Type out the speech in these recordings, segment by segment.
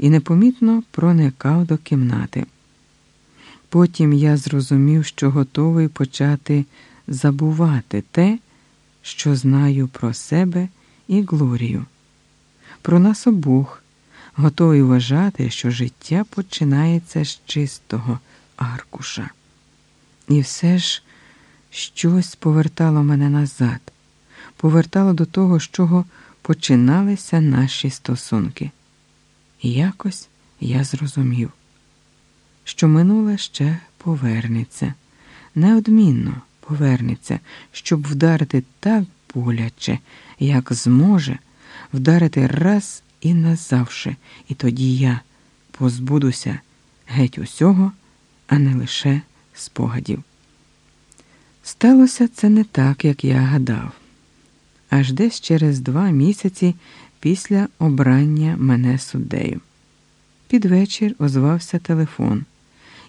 і непомітно проникав до кімнати. Потім я зрозумів, що готовий почати забувати те, що знаю про себе і Глорію, про нас обох, готовий вважати, що життя починається з чистого аркуша. І все ж щось повертало мене назад, повертало до того, з чого починалися наші стосунки. І якось я зрозумів, що минуле ще повернеться, неодмінно повернеться, щоб вдарити так боляче, як зможе, вдарити раз і назавше, і тоді я позбудуся геть усього, а не лише спогадів. Сталося це не так, як я гадав. Аж десь через два місяці після обрання мене суддею. Під вечір озвався телефон,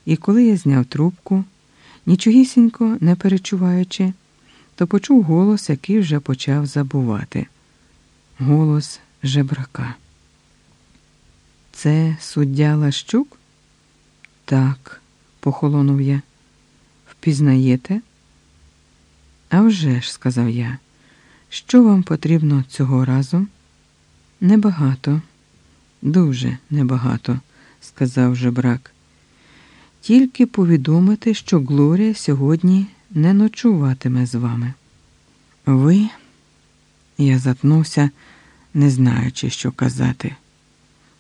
і коли я зняв трубку, нічогісінько не перечуваючи, то почув голос, який вже почав забувати голос жебрака. Це суддя Лащук? Так, похолонув я. Впізнаєте? «А вже ж», – сказав я, що вам потрібно цього разу? Небагато, дуже небагато, сказав жебрак. Тільки повідомити, що Глорія сьогодні не ночуватиме з вами. Ви, я затнувся, не знаючи, що казати.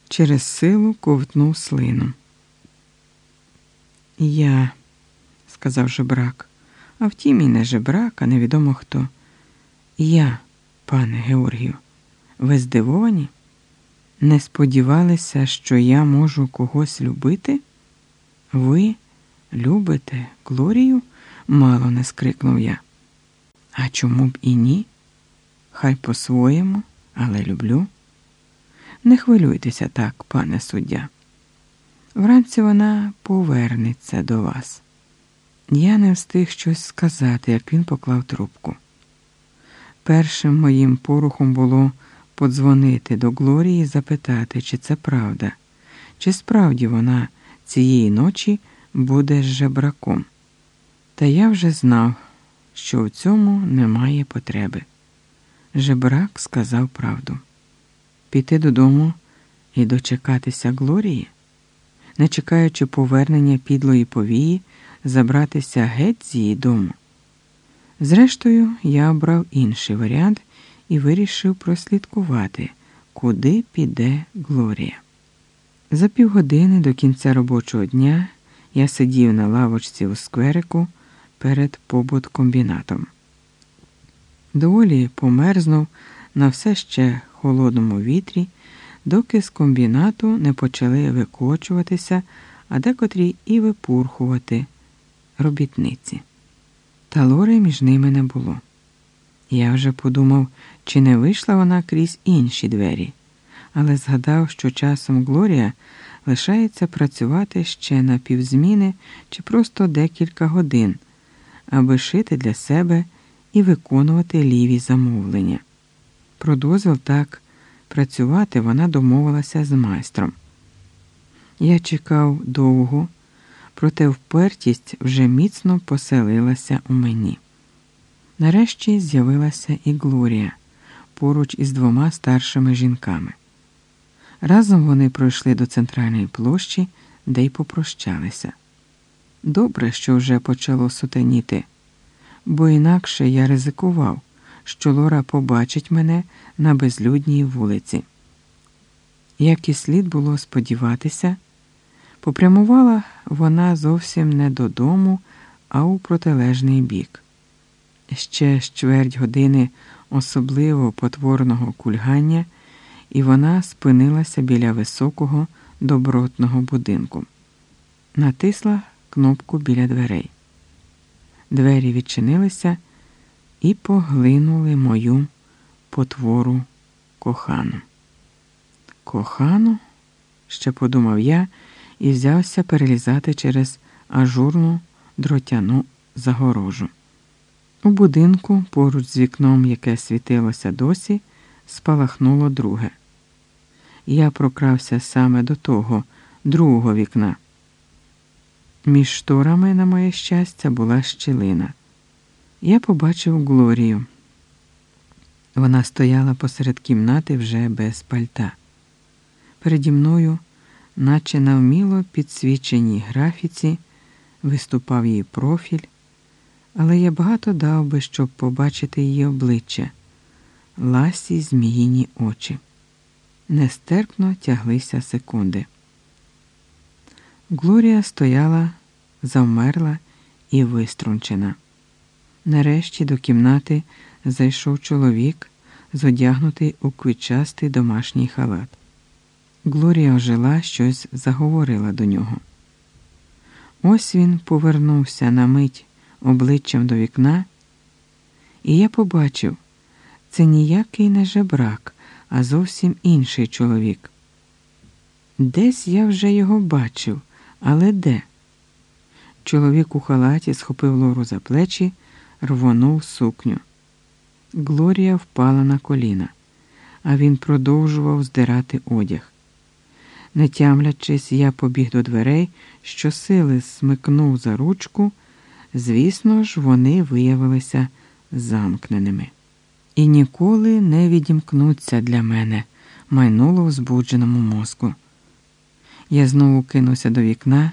Через силу ковтнув слину. Я, сказав жебрак, а втім і не жебрак, а невідомо хто. Я, пане Георгію, ви здивовані? Не сподівалися, що я можу когось любити? Ви любите Глорію? мало не скрикнув я. А чому б і ні? Хай по-своєму, але люблю. Не хвилюйтеся так, пане суддя. Вранці вона повернеться до вас. Я не встиг щось сказати, як він поклав трубку. Першим моїм порухом було подзвонити до Глорії запитати, чи це правда, чи справді вона цієї ночі буде з жебраком. Та я вже знав, що в цьому немає потреби. Жебрак сказав правду піти додому і дочекатися Глорії, не чекаючи повернення підлої повії, забратися геть з її дому. Зрештою, я обрав інший варіант і вирішив прослідкувати, куди піде Глорія. За півгодини до кінця робочого дня я сидів на лавочці у скверику перед побуткомбінатом. Доволі померзнув на все ще холодному вітрі, доки з комбінату не почали викочуватися, а декотрі і випурхувати робітниці. Та лори між ними не було. Я вже подумав, чи не вийшла вона крізь інші двері, але згадав, що часом Глорія лишається працювати ще на півзміни чи просто декілька годин, аби шити для себе і виконувати ліві замовлення. Про дозвіл так працювати вона домовилася з майстром. Я чекав довго, проте впертість вже міцно поселилася у мені. Нарешті з'явилася і Глорія поруч із двома старшими жінками. Разом вони пройшли до центральної площі, де й попрощалися. Добре, що вже почало сутеніти, бо інакше я ризикував що Лора побачить мене на безлюдній вулиці. Як і слід було сподіватися, попрямувала вона зовсім не додому, а у протилежний бік. Ще з чверть години особливо потворного кульгання, і вона спинилася біля високого добротного будинку, натисла кнопку біля дверей. Двері відчинилися і поглинули мою потвору кохану. Кохану? ще подумав я і взявся перелізати через ажурну дротяну загорожу. У будинку, поруч з вікном, яке світилося досі, спалахнуло друге. я прокрався саме до того, другого вікна. Між шторами, на моє щастя, була щілина. Я побачив Глорію. Вона стояла посеред кімнати вже без пальта. Переді мною, наче на вміло підсвіченій графіці, виступав її профіль, але я багато дав би, щоб побачити її обличчя, ласі зміїні очі. Нестерпно тяглися секунди. Глорія стояла, завмерла і виструнчена. Нарешті до кімнати зайшов чоловік, зодягнутий у квітчастий домашній халат. Глорія ожила щось заговорила до нього. Ось він повернувся на мить обличчям до вікна, і я побачив це ніякий не жебрак, а зовсім інший чоловік. Десь я вже його бачив, але де? Чоловік у халаті схопив Лору за плечі, рвонув сукню. Глорія впала на коліна, а він продовжував здирати одяг. Не тямлячись, я побіг до дверей, щосили смикнув за ручку. Звісно ж, вони виявилися замкненими. І ніколи не відімкнуться для мене, майнуло в збудженому мозку. Я знову кинувся до вікна